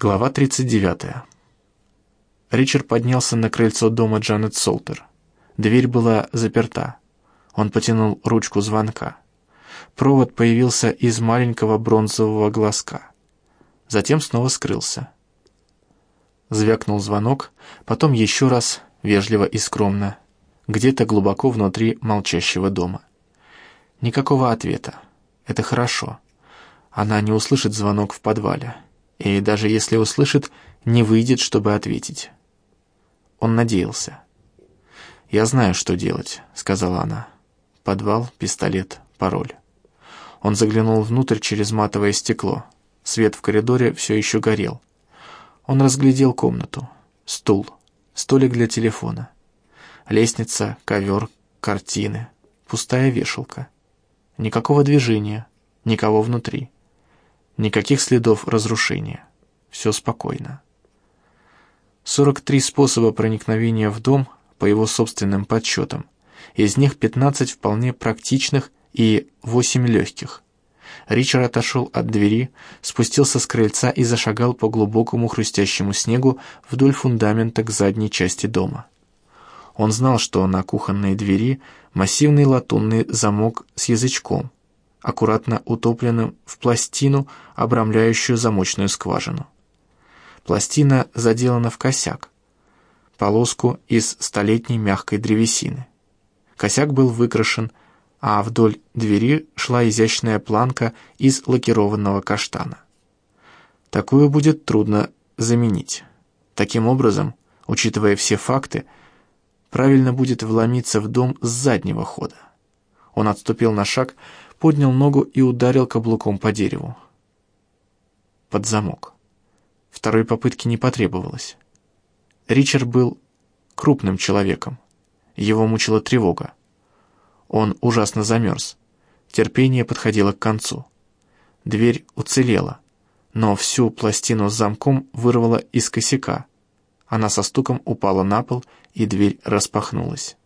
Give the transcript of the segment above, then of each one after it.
Глава 39. Ричард поднялся на крыльцо дома Джанет Солтер. Дверь была заперта. Он потянул ручку звонка. Провод появился из маленького бронзового глазка. Затем снова скрылся. Звякнул звонок, потом еще раз, вежливо и скромно, где-то глубоко внутри молчащего дома. Никакого ответа. Это хорошо. Она не услышит звонок в подвале и даже если услышит, не выйдет, чтобы ответить. Он надеялся. «Я знаю, что делать», — сказала она. Подвал, пистолет, пароль. Он заглянул внутрь через матовое стекло. Свет в коридоре все еще горел. Он разглядел комнату. Стул, столик для телефона. Лестница, ковер, картины, пустая вешалка. Никакого движения, никого внутри. Никаких следов разрушения. Все спокойно. 43 способа проникновения в дом, по его собственным подсчетам. Из них 15 вполне практичных и 8 легких. Ричард отошел от двери, спустился с крыльца и зашагал по глубокому хрустящему снегу вдоль фундамента к задней части дома. Он знал, что на кухонной двери массивный латунный замок с язычком, аккуратно утопленным в пластину, обрамляющую замочную скважину. Пластина заделана в косяк, полоску из столетней мягкой древесины. Косяк был выкрашен, а вдоль двери шла изящная планка из лакированного каштана. Такую будет трудно заменить. Таким образом, учитывая все факты, правильно будет вломиться в дом с заднего хода. Он отступил на шаг, поднял ногу и ударил каблуком по дереву. Под замок. Второй попытки не потребовалось. Ричард был крупным человеком. Его мучила тревога. Он ужасно замерз. Терпение подходило к концу. Дверь уцелела, но всю пластину с замком вырвала из косяка. Она со стуком упала на пол, и дверь распахнулась.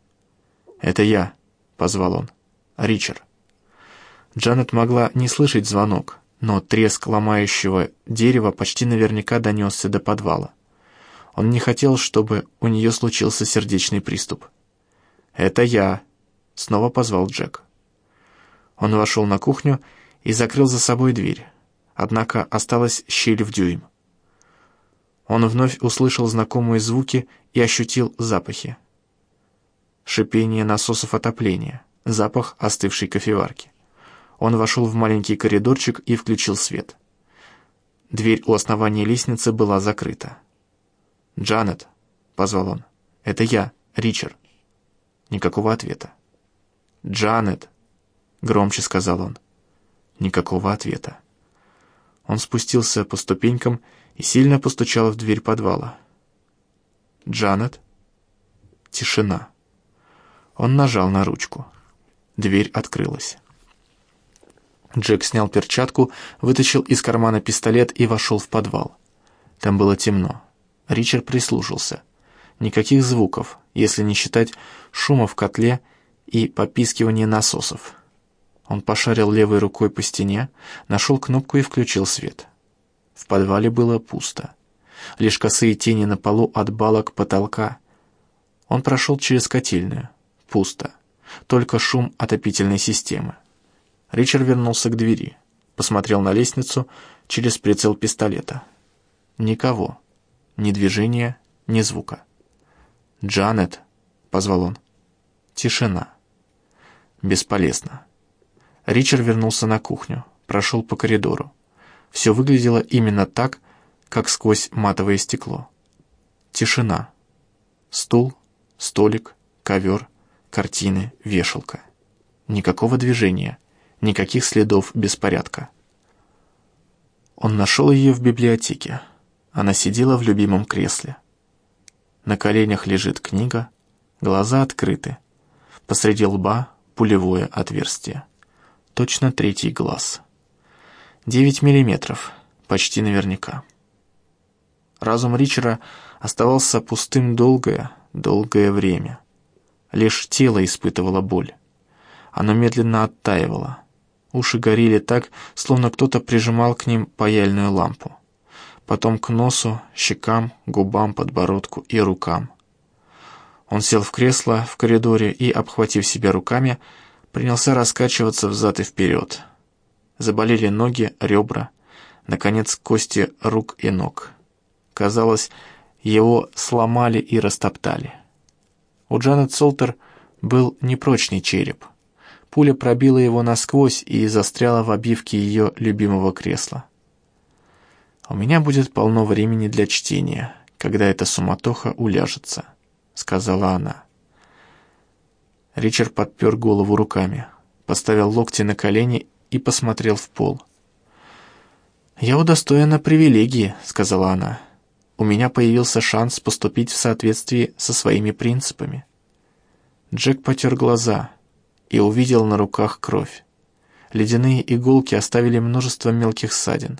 «Это я», — позвал он. «Ричард». Джанет могла не слышать звонок, но треск ломающего дерева почти наверняка донесся до подвала. Он не хотел, чтобы у нее случился сердечный приступ. «Это я», — снова позвал Джек. Он вошел на кухню и закрыл за собой дверь, однако осталась щель в дюйм. Он вновь услышал знакомые звуки и ощутил запахи. Шипение насосов отопления, запах остывшей кофеварки. Он вошел в маленький коридорчик и включил свет. Дверь у основания лестницы была закрыта. «Джанет», — позвал он, — «это я, Ричард». Никакого ответа. «Джанет», — громче сказал он. Никакого ответа. Он спустился по ступенькам и сильно постучал в дверь подвала. «Джанет?» Тишина. Он нажал на ручку. Дверь открылась. Джек снял перчатку, вытащил из кармана пистолет и вошел в подвал. Там было темно. Ричард прислушался. Никаких звуков, если не считать шума в котле и попискивания насосов. Он пошарил левой рукой по стене, нашел кнопку и включил свет. В подвале было пусто. Лишь косые тени на полу от балок потолка. Он прошел через котельную. Пусто. Только шум отопительной системы. Ричард вернулся к двери, посмотрел на лестницу через прицел пистолета. Никого. Ни движения, ни звука. «Джанет!» — позвал он. Тишина. Бесполезно. Ричард вернулся на кухню, прошел по коридору. Все выглядело именно так, как сквозь матовое стекло. Тишина. Стул, столик, ковер, картины, вешалка. Никакого движения, никаких следов беспорядка. Он нашел ее в библиотеке. Она сидела в любимом кресле. На коленях лежит книга, глаза открыты. Посреди лба пулевое отверстие. Точно третий глаз. Девять миллиметров, почти наверняка. Разум Ричера оставался пустым долгое, долгое время. Лишь тело испытывало боль. Оно медленно оттаивало. Уши горели так, словно кто-то прижимал к ним паяльную лампу. потом к носу, щекам, губам, подбородку и рукам. Он сел в кресло в коридоре и, обхватив себя руками, принялся раскачиваться взад и вперед. Заболели ноги, ребра, наконец, кости рук и ног. Казалось, его сломали и растоптали. У Джанет Солтер был непрочный череп. Пуля пробила его насквозь и застряла в обивке ее любимого кресла. «У меня будет полно времени для чтения, когда эта суматоха уляжется», — сказала она. Ричард подпер голову руками, поставил локти на колени и посмотрел в пол. «Я удостоена привилегии», — сказала она. «У меня появился шанс поступить в соответствии со своими принципами». Джек потер глаза — и увидел на руках кровь. Ледяные иголки оставили множество мелких ссадин.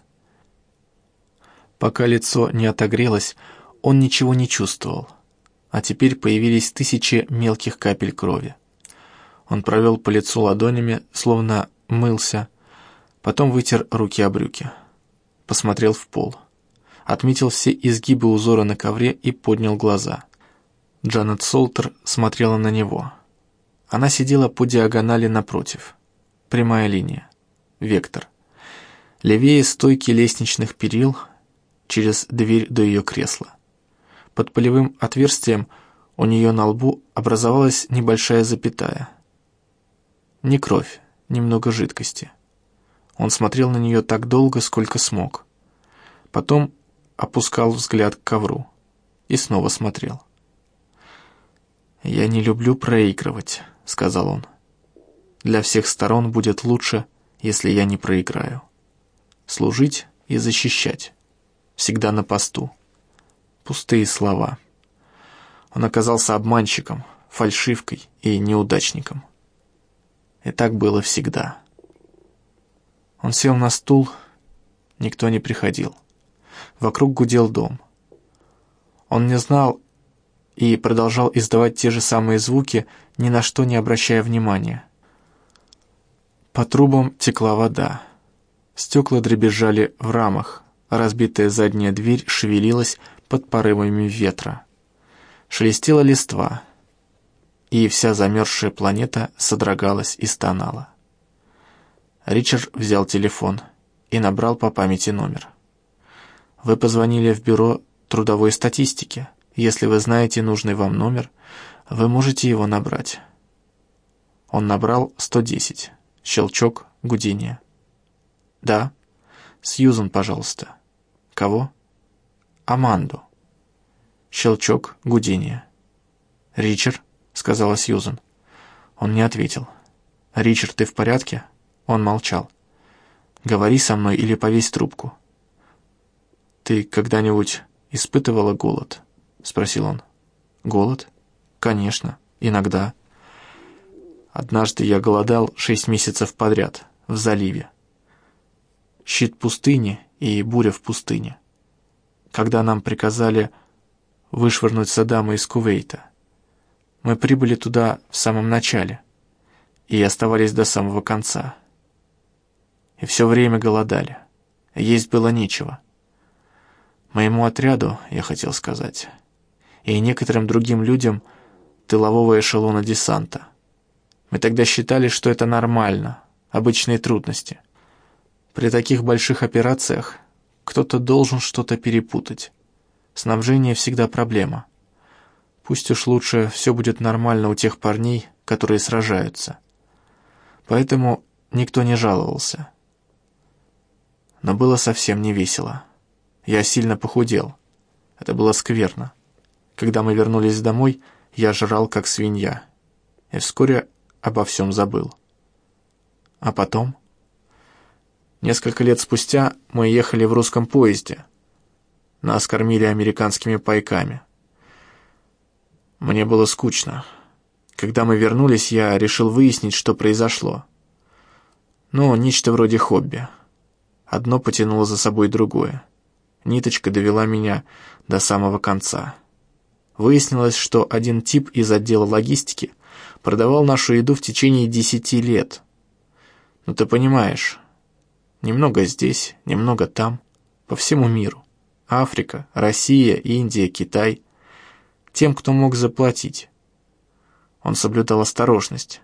Пока лицо не отогрелось, он ничего не чувствовал, а теперь появились тысячи мелких капель крови. Он провел по лицу ладонями, словно мылся, потом вытер руки о брюки. Посмотрел в пол. Отметил все изгибы узора на ковре и поднял глаза. Джанет Солтер смотрела на него. Она сидела по диагонали напротив. Прямая линия. Вектор. Левее стойки лестничных перил, через дверь до ее кресла. Под полевым отверстием у нее на лбу образовалась небольшая запятая. Не кровь, немного жидкости. Он смотрел на нее так долго, сколько смог. Потом опускал взгляд к ковру и снова смотрел. «Я не люблю проигрывать», — сказал он. «Для всех сторон будет лучше, если я не проиграю. Служить и защищать. Всегда на посту. Пустые слова». Он оказался обманщиком, фальшивкой и неудачником. И так было всегда. Он сел на стул, никто не приходил. Вокруг гудел дом. Он не знал, и продолжал издавать те же самые звуки, ни на что не обращая внимания. По трубам текла вода. Стекла дребезжали в рамах, разбитая задняя дверь шевелилась под порывами ветра. Шелестела листва, и вся замерзшая планета содрогалась и стонала. Ричард взял телефон и набрал по памяти номер. «Вы позвонили в бюро трудовой статистики», если вы знаете нужный вам номер, вы можете его набрать. Он набрал 110. Щелчок, гудение. «Да. Сьюзан, пожалуйста». «Кого?» «Аманду». Щелчок, гудение. «Ричард», — сказала Сьюзан. Он не ответил. «Ричард, ты в порядке?» Он молчал. «Говори со мной или повесь трубку». «Ты когда-нибудь испытывала голод?» — спросил он. «Голод? Конечно, иногда. Однажды я голодал шесть месяцев подряд, в заливе. Щит пустыни и буря в пустыне. Когда нам приказали вышвырнуть Саддама из Кувейта, мы прибыли туда в самом начале и оставались до самого конца. И все время голодали. Есть было нечего. Моему отряду, я хотел сказать и некоторым другим людям тылового эшелона десанта. Мы тогда считали, что это нормально, обычные трудности. При таких больших операциях кто-то должен что-то перепутать. Снабжение всегда проблема. Пусть уж лучше все будет нормально у тех парней, которые сражаются. Поэтому никто не жаловался. Но было совсем не весело. Я сильно похудел. Это было скверно. Когда мы вернулись домой, я жрал как свинья. И вскоре обо всем забыл. А потом? Несколько лет спустя мы ехали в русском поезде. Нас кормили американскими пайками. Мне было скучно. Когда мы вернулись, я решил выяснить, что произошло. Ну, нечто вроде хобби. Одно потянуло за собой другое. Ниточка довела меня до самого конца. Выяснилось, что один тип из отдела логистики продавал нашу еду в течение десяти лет. Ну ты понимаешь, немного здесь, немного там, по всему миру. Африка, Россия, Индия, Китай. Тем, кто мог заплатить. Он соблюдал осторожность.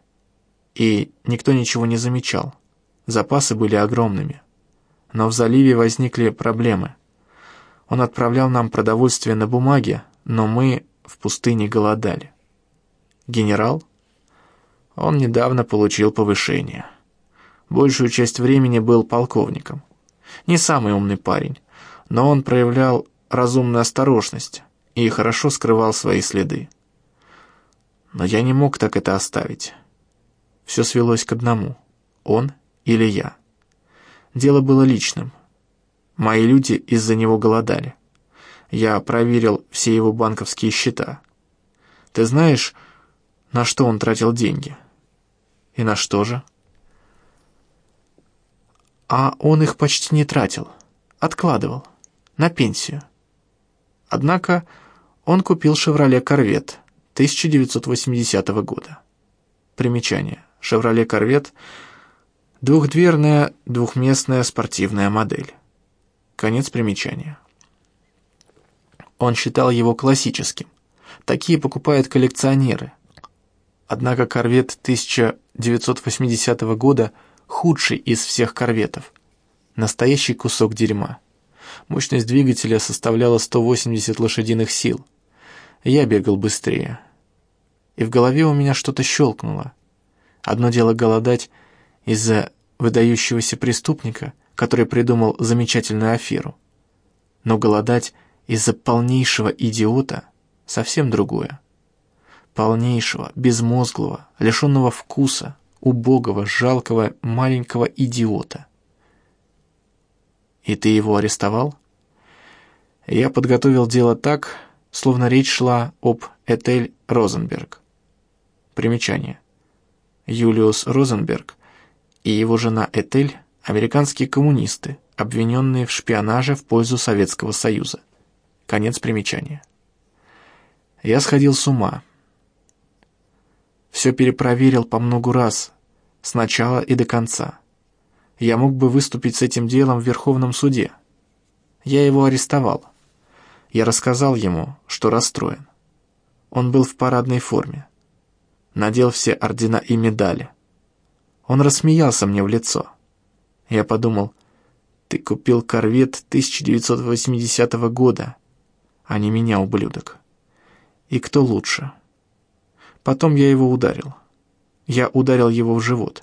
И никто ничего не замечал. Запасы были огромными. Но в заливе возникли проблемы. Он отправлял нам продовольствие на бумаге, но мы в пустыне голодали. Генерал? Он недавно получил повышение. Большую часть времени был полковником. Не самый умный парень, но он проявлял разумную осторожность и хорошо скрывал свои следы. Но я не мог так это оставить. Все свелось к одному — он или я. Дело было личным. Мои люди из-за него голодали. Я проверил все его банковские счета. Ты знаешь, на что он тратил деньги? И на что же? А он их почти не тратил. Откладывал. На пенсию. Однако он купил «Шевроле Корвет» 1980 года. Примечание. «Шевроле Корвет» — двухдверная двухместная спортивная модель. Конец примечания. Он считал его классическим. Такие покупают коллекционеры. Однако корвет 1980 года худший из всех корветов. Настоящий кусок дерьма. Мощность двигателя составляла 180 лошадиных сил. Я бегал быстрее. И в голове у меня что-то щелкнуло. Одно дело голодать из-за выдающегося преступника, который придумал замечательную аферу. Но голодать из-за полнейшего идиота совсем другое. Полнейшего, безмозглого, лишенного вкуса, убогого, жалкого, маленького идиота. И ты его арестовал? Я подготовил дело так, словно речь шла об Этель Розенберг. Примечание. Юлиус Розенберг и его жена Этель – американские коммунисты, обвиненные в шпионаже в пользу Советского Союза. Конец примечания. Я сходил с ума. Все перепроверил по многу раз, сначала и до конца. Я мог бы выступить с этим делом в Верховном суде. Я его арестовал. Я рассказал ему, что расстроен. Он был в парадной форме. Надел все ордена и медали. Он рассмеялся мне в лицо. Я подумал, ты купил корвет 1980 года, а не меня, ублюдок. И кто лучше? Потом я его ударил. Я ударил его в живот,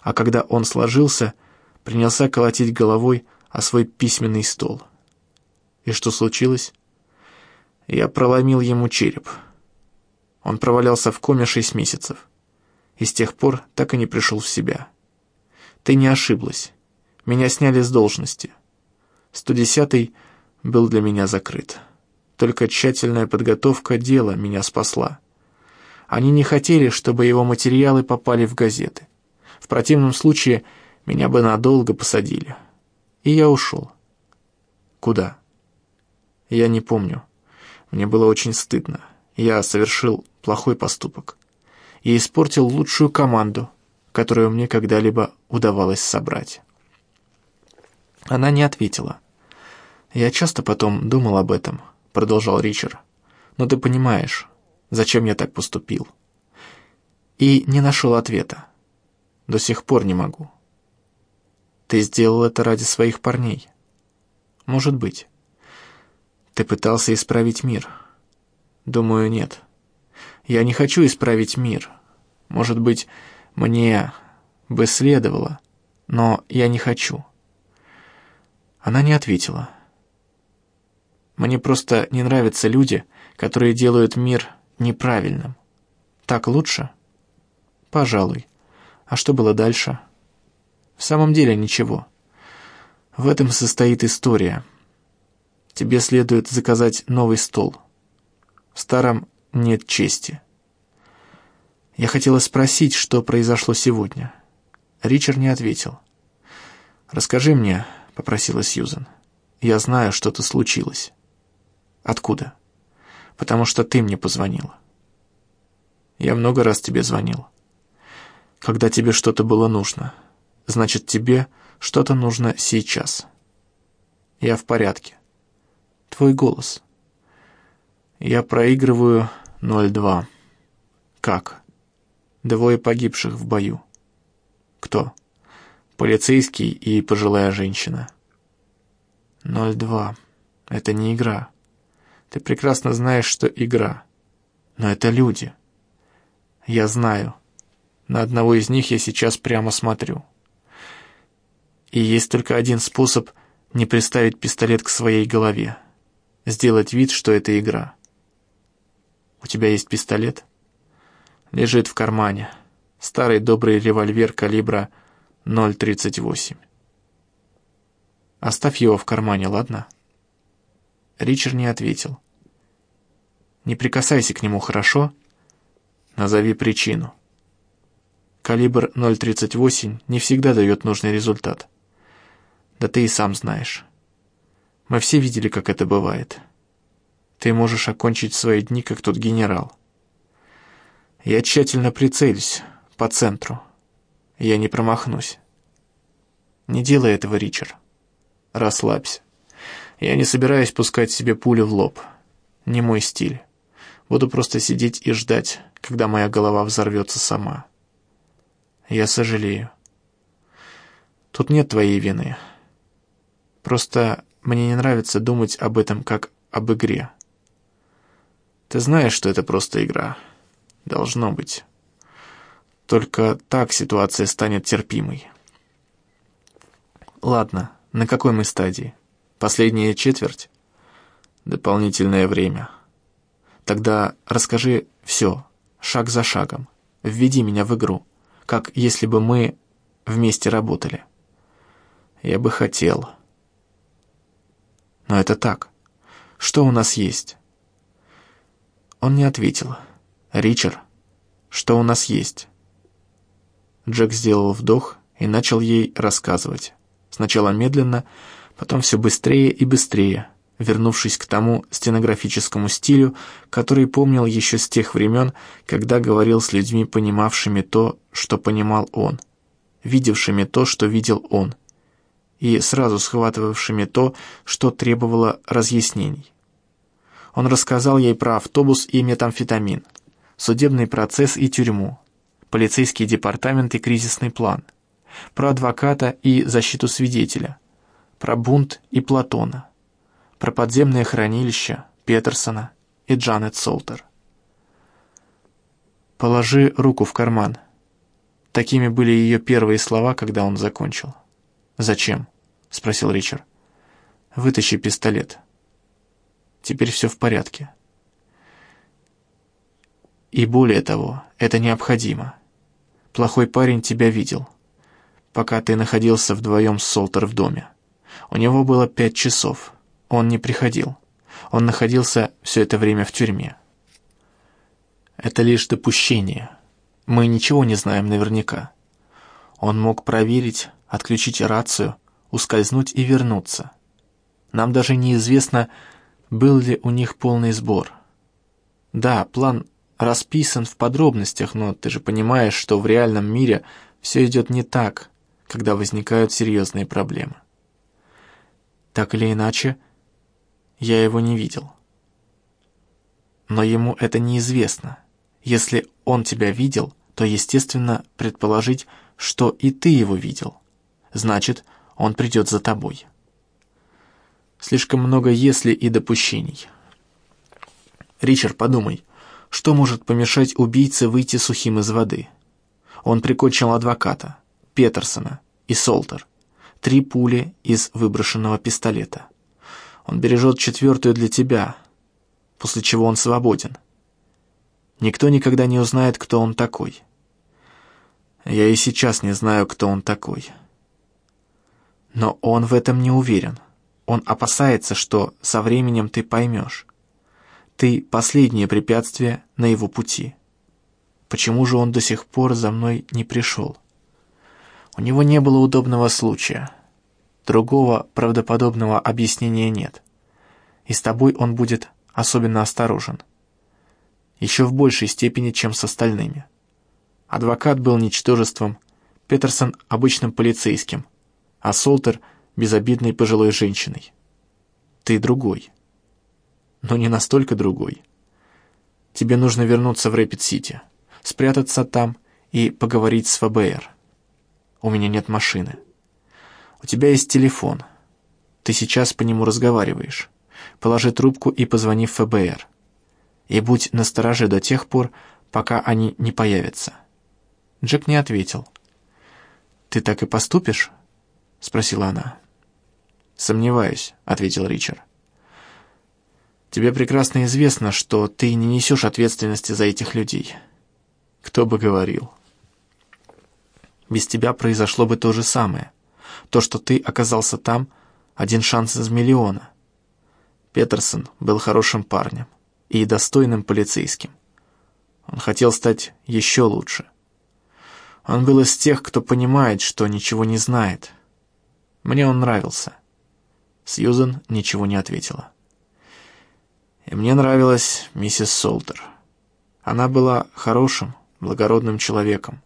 а когда он сложился, принялся колотить головой о свой письменный стол. И что случилось? Я проломил ему череп. Он провалялся в коме шесть месяцев. И с тех пор так и не пришел в себя. Ты не ошиблась. Меня сняли с должности. 110-й был для меня закрыт. Только тщательная подготовка дела меня спасла. Они не хотели, чтобы его материалы попали в газеты. В противном случае меня бы надолго посадили. И я ушел. Куда? Я не помню. Мне было очень стыдно. Я совершил плохой поступок. И испортил лучшую команду, которую мне когда-либо удавалось собрать. Она не ответила. Я часто потом думал об этом, — продолжал Ричард. «Но ты понимаешь, зачем я так поступил?» И не нашел ответа. До сих пор не могу. Ты сделал это ради своих парней. Может быть. Ты пытался исправить мир. Думаю, нет. Я не хочу исправить мир. Может быть, мне бы следовало, но я не хочу. Она не ответила. Мне просто не нравятся люди, которые делают мир неправильным. Так лучше? Пожалуй. А что было дальше? В самом деле ничего. В этом состоит история. Тебе следует заказать новый стол. В старом нет чести. Я хотела спросить, что произошло сегодня. Ричард не ответил. «Расскажи мне», — попросила Сьюзен. «Я знаю, что-то случилось». Откуда? Потому что ты мне позвонила. Я много раз тебе звонил. Когда тебе что-то было нужно. Значит, тебе что-то нужно сейчас. Я в порядке. твой голос. Я проигрываю 0-2. Как? Двое погибших в бою. Кто? Полицейский и пожилая женщина. 0-2. Это не игра. Ты прекрасно знаешь, что игра. Но это люди. Я знаю. На одного из них я сейчас прямо смотрю. И есть только один способ не приставить пистолет к своей голове. Сделать вид, что это игра. У тебя есть пистолет? Лежит в кармане. Старый добрый револьвер калибра 0.38. Оставь его в кармане, ладно? Ричард не ответил. Не прикасайся к нему, хорошо? Назови причину. Калибр 0.38 не всегда дает нужный результат. Да ты и сам знаешь. Мы все видели, как это бывает. Ты можешь окончить свои дни, как тот генерал. Я тщательно прицелюсь, по центру. Я не промахнусь. Не делай этого, Ричард. Расслабься. Я не собираюсь пускать себе пулю в лоб. Не мой стиль. Буду просто сидеть и ждать, когда моя голова взорвется сама. Я сожалею. Тут нет твоей вины. Просто мне не нравится думать об этом как об игре. Ты знаешь, что это просто игра. Должно быть. Только так ситуация станет терпимой. Ладно, на какой мы стадии? Последняя четверть? Дополнительное время. Тогда расскажи все, шаг за шагом. Введи меня в игру, как если бы мы вместе работали. Я бы хотел. Но это так. Что у нас есть? Он не ответил. Ричард, что у нас есть? Джек сделал вдох и начал ей рассказывать. Сначала медленно, потом все быстрее и быстрее, вернувшись к тому стенографическому стилю, который помнил еще с тех времен, когда говорил с людьми, понимавшими то, что понимал он, видевшими то, что видел он, и сразу схватывавшими то, что требовало разъяснений. Он рассказал ей про автобус и метамфетамин, судебный процесс и тюрьму, полицейский департамент и кризисный план, про адвоката и защиту свидетеля, про бунт и Платона, про подземное хранилище Петерсона и Джанет Солтер. «Положи руку в карман». Такими были ее первые слова, когда он закончил. «Зачем?» — спросил Ричард. «Вытащи пистолет. Теперь все в порядке». «И более того, это необходимо. Плохой парень тебя видел, пока ты находился вдвоем с Солтер в доме. У него было пять часов». Он не приходил. Он находился все это время в тюрьме. Это лишь допущение. Мы ничего не знаем наверняка. Он мог проверить, отключить рацию, ускользнуть и вернуться. Нам даже неизвестно, был ли у них полный сбор. Да, план расписан в подробностях, но ты же понимаешь, что в реальном мире все идет не так, когда возникают серьезные проблемы. Так или иначе, я его не видел. Но ему это неизвестно. Если он тебя видел, то, естественно, предположить, что и ты его видел. Значит, он придет за тобой. Слишком много «если» и допущений. Ричард, подумай, что может помешать убийце выйти сухим из воды? Он прикончил адвоката, Петерсона и Солтер. Три пули из выброшенного пистолета. Он бережет четвертую для тебя, после чего он свободен. Никто никогда не узнает, кто он такой. Я и сейчас не знаю, кто он такой. Но он в этом не уверен. Он опасается, что со временем ты поймешь. Ты — последнее препятствие на его пути. Почему же он до сих пор за мной не пришел? У него не было удобного случая. Другого правдоподобного объяснения нет. И с тобой он будет особенно осторожен. Еще в большей степени, чем с остальными. Адвокат был ничтожеством, Петерсон — обычным полицейским, а Солтер — безобидной пожилой женщиной. Ты другой. но не настолько другой. Тебе нужно вернуться в Рэпид-Сити, спрятаться там и поговорить с ФБР. У меня нет машины. У тебя есть телефон. Ты сейчас по нему разговариваешь. Положи трубку и позвони в ФБР. И будь настороже до тех пор, пока они не появятся». Джек не ответил. «Ты так и поступишь?» — спросила она. «Сомневаюсь», — ответил Ричард. «Тебе прекрасно известно, что ты не несешь ответственности за этих людей. Кто бы говорил. Без тебя произошло бы то же самое. То, что ты оказался там, один шанс из миллиона. Петерсон был хорошим парнем и достойным полицейским. Он хотел стать еще лучше. Он был из тех, кто понимает, что ничего не знает. Мне он нравился. Сьюзен ничего не ответила. И мне нравилась миссис Солтер. Она была хорошим, благородным человеком.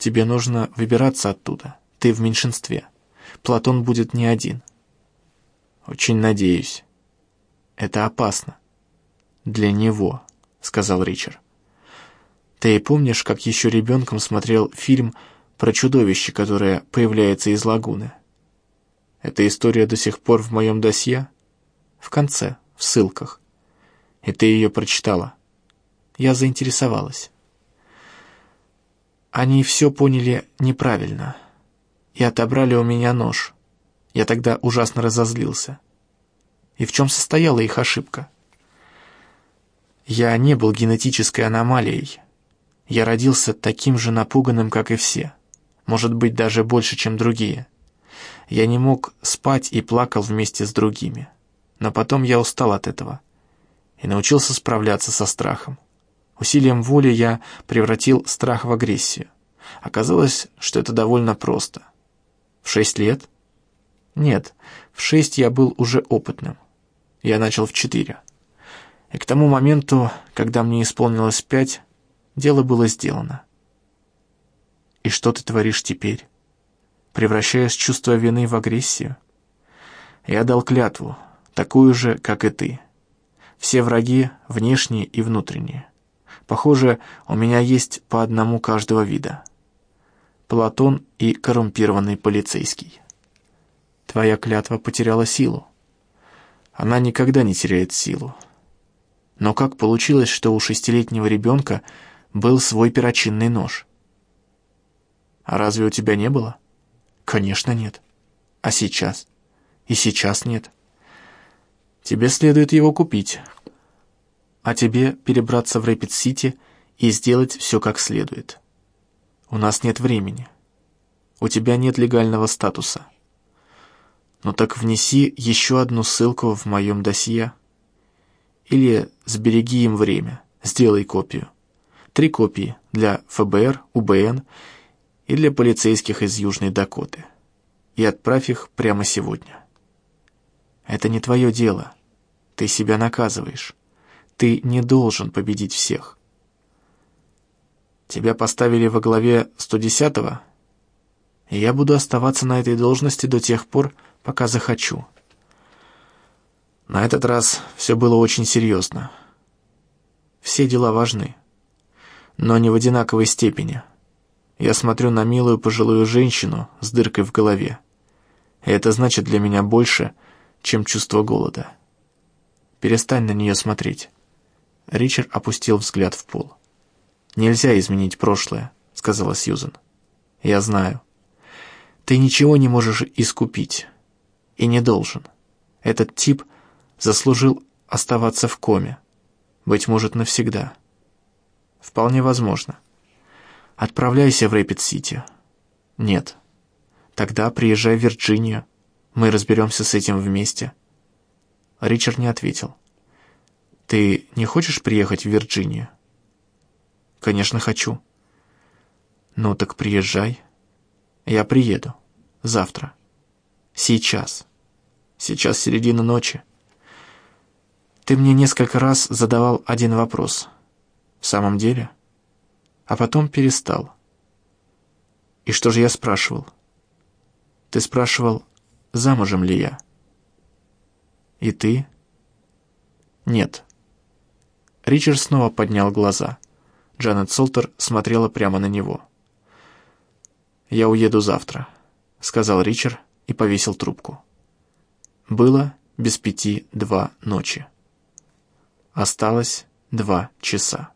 Тебе нужно выбираться оттуда. Ты в меньшинстве. Платон будет не один. Очень надеюсь. Это опасно. Для него. — сказал Ричард. «Ты помнишь, как еще ребенком смотрел фильм про чудовище, которое появляется из лагуны? Эта история до сих пор в моем досье? В конце, в ссылках. И ты ее прочитала. Я заинтересовалась. Они все поняли неправильно и отобрали у меня нож. Я тогда ужасно разозлился. И в чем состояла их ошибка?» Я не был генетической аномалией. Я родился таким же напуганным, как и все. Может быть, даже больше, чем другие. Я не мог спать и плакал вместе с другими. Но потом я устал от этого и научился справляться со страхом. Усилием воли я превратил страх в агрессию. Оказалось, что это довольно просто. В шесть лет? Нет, в шесть я был уже опытным. Я начал в четыре. И к тому моменту, когда мне исполнилось пять, дело было сделано. И что ты творишь теперь? Превращаешь чувство вины в агрессию? Я дал клятву, такую же, как и ты. Все враги, внешние и внутренние. Похоже, у меня есть по одному каждого вида. Платон и коррумпированный полицейский. Твоя клятва потеряла силу. Она никогда не теряет силу. Но как получилось, что у шестилетнего ребенка был свой перочинный нож? А разве у тебя не было? Конечно, нет. А сейчас? И сейчас нет. Тебе следует его купить. А тебе перебраться в Рэпид-Сити и сделать все как следует. У нас нет времени. У тебя нет легального статуса. Ну так внеси еще одну ссылку в моем досье. Или сбереги им время, сделай копию. Три копии для ФБР, УБН и для полицейских из Южной Дакоты. И отправь их прямо сегодня. Это не твое дело. Ты себя наказываешь. Ты не должен победить всех. Тебя поставили во главе 110-го, и я буду оставаться на этой должности до тех пор, пока захочу. На этот раз все было очень серьезно. Все дела важны, но не в одинаковой степени. Я смотрю на милую пожилую женщину с дыркой в голове. И это значит для меня больше, чем чувство голода. Перестань на нее смотреть. Ричард опустил взгляд в пол. «Нельзя изменить прошлое», — сказала Сьюзен. «Я знаю. Ты ничего не можешь искупить. И не должен. Этот тип — заслужил оставаться в коме. Быть может, навсегда. Вполне возможно. Отправляйся в Рэпид-Сити. Нет. Тогда приезжай в Вирджинию. Мы разберемся с этим вместе. Ричард не ответил. Ты не хочешь приехать в Вирджинию? Конечно, хочу. Ну так приезжай. Я приеду. Завтра. Сейчас. Сейчас середина ночи. Ты мне несколько раз задавал один вопрос. В самом деле? А потом перестал. И что же я спрашивал? Ты спрашивал, замужем ли я? И ты? «Нет». Ричард снова поднял глаза. Джанет Солтер смотрела прямо на него. «Я уеду завтра», — сказал Ричард и повесил трубку. Было без пяти два ночи. Осталось два часа.